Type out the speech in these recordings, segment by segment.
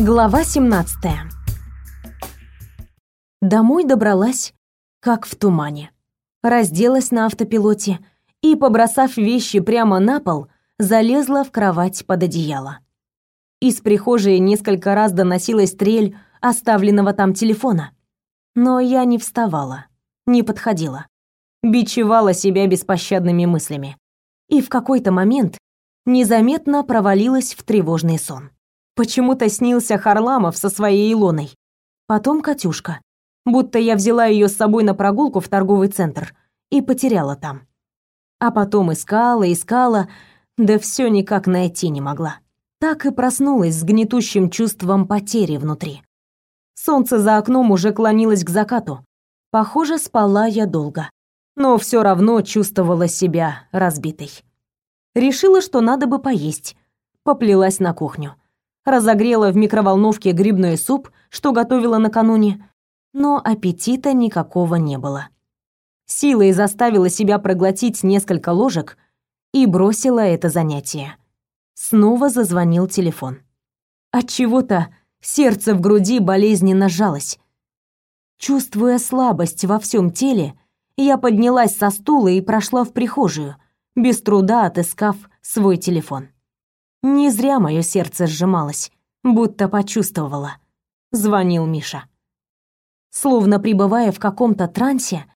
Глава 17. Домой добралась, как в тумане. Разделась на автопилоте и, побросав вещи прямо на пол, залезла в кровать под одеяло. Из прихожей несколько раз доносилась трель оставленного там телефона. Но я не вставала, не подходила. Бичевала себя беспощадными мыслями. И в какой-то момент незаметно провалилась в тревожный сон. Почему-то снился Харламов со своей Илоной. Потом Катюшка. Будто я взяла ее с собой на прогулку в торговый центр и потеряла там. А потом искала, искала, да все никак найти не могла. Так и проснулась с гнетущим чувством потери внутри. Солнце за окном уже клонилось к закату. Похоже, спала я долго, но все равно чувствовала себя разбитой. Решила, что надо бы поесть. Поплелась на кухню разогрела в микроволновке грибной суп, что готовила накануне, но аппетита никакого не было. Силой заставила себя проглотить несколько ложек и бросила это занятие. Снова зазвонил телефон. От чего-то сердце в груди болезненно сжалось. Чувствуя слабость во всем теле, я поднялась со стула и прошла в прихожую, без труда отыскав свой телефон. Не зря мое сердце сжималось, будто почувствовала. Звонил Миша. Словно пребывая в каком-то трансе,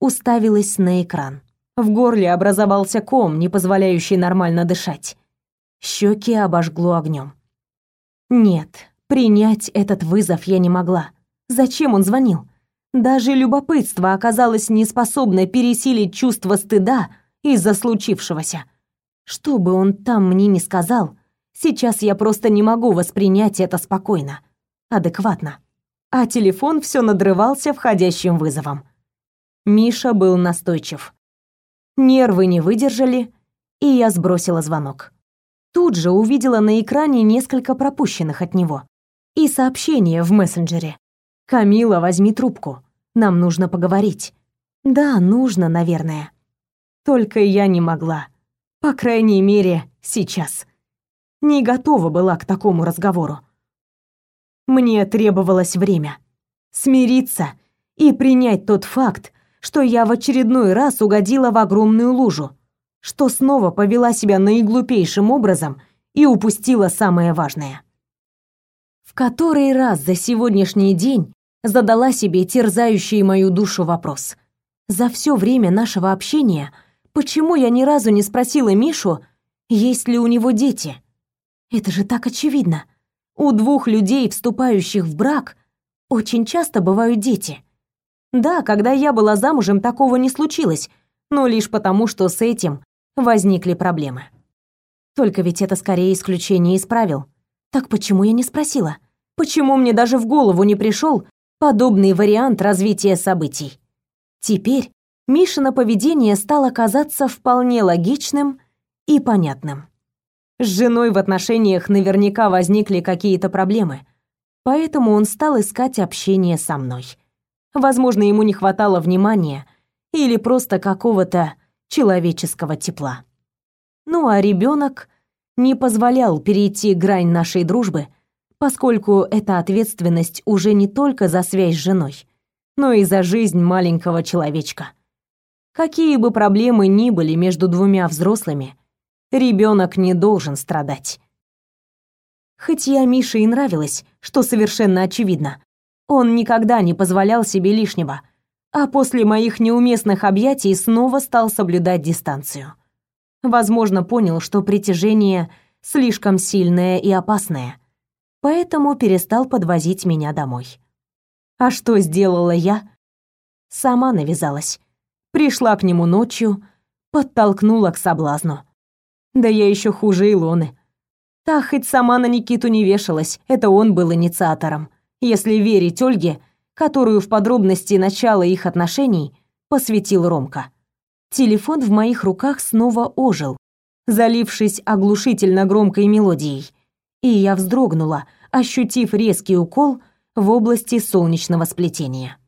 уставилась на экран. В горле образовался ком, не позволяющий нормально дышать. Щеки обожгло огнем. Нет, принять этот вызов я не могла. Зачем он звонил? Даже любопытство оказалось неспособно пересилить чувство стыда из-за случившегося. Что бы он там мне ни сказал, сейчас я просто не могу воспринять это спокойно, адекватно. А телефон все надрывался входящим вызовом. Миша был настойчив. Нервы не выдержали, и я сбросила звонок. Тут же увидела на экране несколько пропущенных от него и сообщение в мессенджере. «Камила, возьми трубку. Нам нужно поговорить». «Да, нужно, наверное». Только я не могла. По крайней мере, сейчас. Не готова была к такому разговору. Мне требовалось время. Смириться и принять тот факт, что я в очередной раз угодила в огромную лужу, что снова повела себя наиглупейшим образом и упустила самое важное. В который раз за сегодняшний день задала себе терзающий мою душу вопрос. За все время нашего общения – Почему я ни разу не спросила Мишу, есть ли у него дети? Это же так очевидно. У двух людей, вступающих в брак, очень часто бывают дети. Да, когда я была замужем, такого не случилось, но лишь потому, что с этим возникли проблемы. Только ведь это скорее исключение из правил. Так почему я не спросила? Почему мне даже в голову не пришел подобный вариант развития событий? Теперь Мишина поведение стало казаться вполне логичным и понятным. С женой в отношениях наверняка возникли какие-то проблемы, поэтому он стал искать общение со мной. Возможно, ему не хватало внимания или просто какого-то человеческого тепла. Ну а ребенок не позволял перейти грань нашей дружбы, поскольку эта ответственность уже не только за связь с женой, но и за жизнь маленького человечка. Какие бы проблемы ни были между двумя взрослыми, ребенок не должен страдать. Хоть я Мише и нравилась, что совершенно очевидно, он никогда не позволял себе лишнего, а после моих неуместных объятий снова стал соблюдать дистанцию. Возможно, понял, что притяжение слишком сильное и опасное, поэтому перестал подвозить меня домой. А что сделала я? Сама навязалась пришла к нему ночью, подтолкнула к соблазну. Да я еще хуже Илоны. Та хоть сама на Никиту не вешалась, это он был инициатором, если верить Ольге, которую в подробности начала их отношений посвятил Ромка. Телефон в моих руках снова ожил, залившись оглушительно громкой мелодией, и я вздрогнула, ощутив резкий укол в области солнечного сплетения.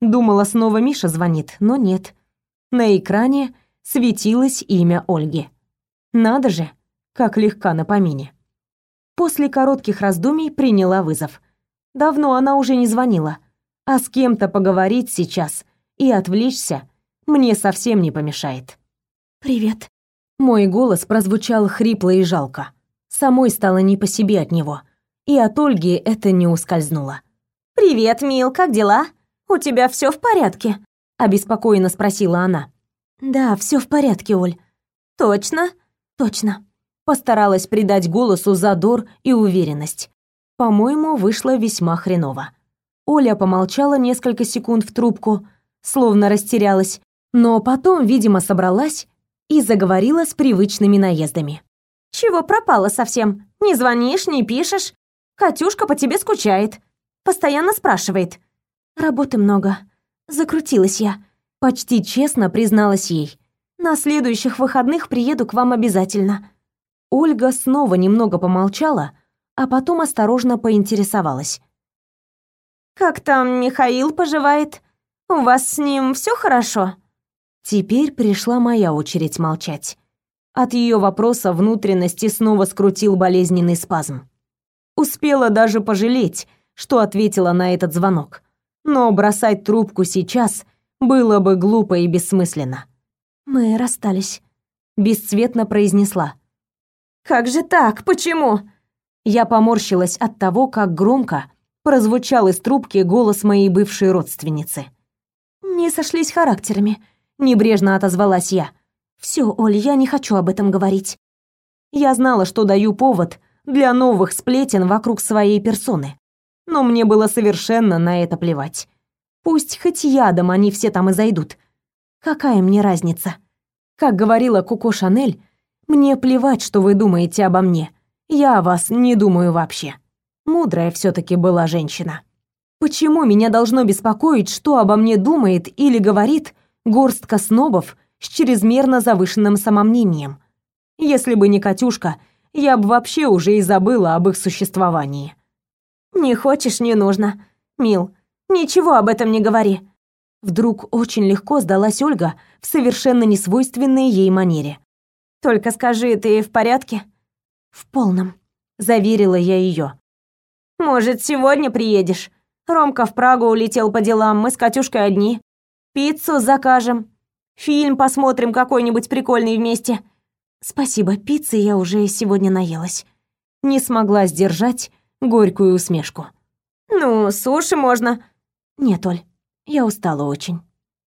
Думала, снова Миша звонит, но нет. На экране светилось имя Ольги. Надо же, как легка на помине. После коротких раздумий приняла вызов. Давно она уже не звонила, а с кем-то поговорить сейчас и отвлечься мне совсем не помешает. «Привет». Мой голос прозвучал хрипло и жалко. Самой стало не по себе от него, и от Ольги это не ускользнуло. «Привет, Мил, как дела? У тебя все в порядке?» — обеспокоенно спросила она. «Да, все в порядке, Оль». «Точно?» «Точно». Постаралась придать голосу задор и уверенность. По-моему, вышло весьма хреново. Оля помолчала несколько секунд в трубку, словно растерялась, но потом, видимо, собралась и заговорила с привычными наездами. «Чего пропала совсем? Не звонишь, не пишешь? Катюшка по тебе скучает. Постоянно спрашивает». «Работы много. Закрутилась я», — почти честно призналась ей. «На следующих выходных приеду к вам обязательно». Ольга снова немного помолчала, а потом осторожно поинтересовалась. «Как там Михаил поживает? У вас с ним все хорошо?» Теперь пришла моя очередь молчать. От ее вопроса внутренности снова скрутил болезненный спазм. Успела даже пожалеть, что ответила на этот звонок. Но бросать трубку сейчас было бы глупо и бессмысленно. «Мы расстались», — бесцветно произнесла. «Как же так? Почему?» Я поморщилась от того, как громко прозвучал из трубки голос моей бывшей родственницы. «Не сошлись характерами», Небрежно отозвалась я. Все, Оль, я не хочу об этом говорить. Я знала, что даю повод для новых сплетен вокруг своей персоны. Но мне было совершенно на это плевать. Пусть хоть ядом они все там и зайдут. Какая мне разница? Как говорила Коко Шанель, мне плевать, что вы думаете обо мне. Я о вас не думаю вообще. Мудрая все таки была женщина. Почему меня должно беспокоить, что обо мне думает или говорит горстка снобов с чрезмерно завышенным самомнением. Если бы не Катюшка, я бы вообще уже и забыла об их существовании. «Не хочешь, не нужно. Мил, ничего об этом не говори». Вдруг очень легко сдалась Ольга в совершенно несвойственной ей манере. «Только скажи, ты в порядке?» «В полном», — заверила я ее. «Может, сегодня приедешь? Ромка в Прагу улетел по делам, мы с Катюшкой одни. Пиццу закажем. Фильм посмотрим какой-нибудь прикольный вместе. Спасибо, пиццы я уже сегодня наелась. Не смогла сдержать горькую усмешку. Ну, суши можно. Нет, Оль, я устала очень.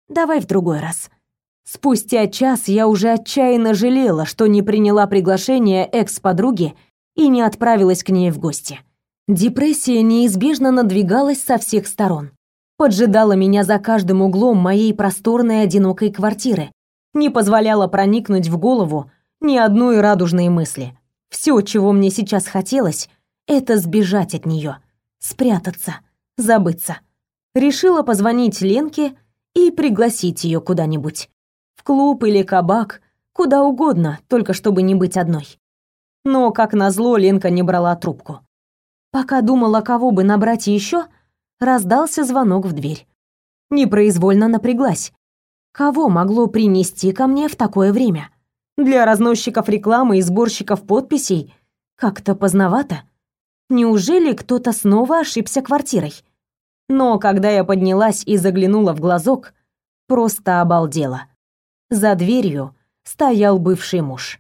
Давай в другой раз. Спустя час я уже отчаянно жалела, что не приняла приглашение экс-подруги и не отправилась к ней в гости. Депрессия неизбежно надвигалась со всех сторон поджидала меня за каждым углом моей просторной одинокой квартиры, не позволяла проникнуть в голову ни одной радужной мысли. Все, чего мне сейчас хотелось, это сбежать от нее, спрятаться, забыться. Решила позвонить Ленке и пригласить ее куда-нибудь. В клуб или кабак, куда угодно, только чтобы не быть одной. Но, как назло, Ленка не брала трубку. Пока думала, кого бы набрать еще, раздался звонок в дверь. Непроизвольно напряглась. Кого могло принести ко мне в такое время? Для разносчиков рекламы и сборщиков подписей как-то поздновато. Неужели кто-то снова ошибся квартирой? Но когда я поднялась и заглянула в глазок, просто обалдела. За дверью стоял бывший муж.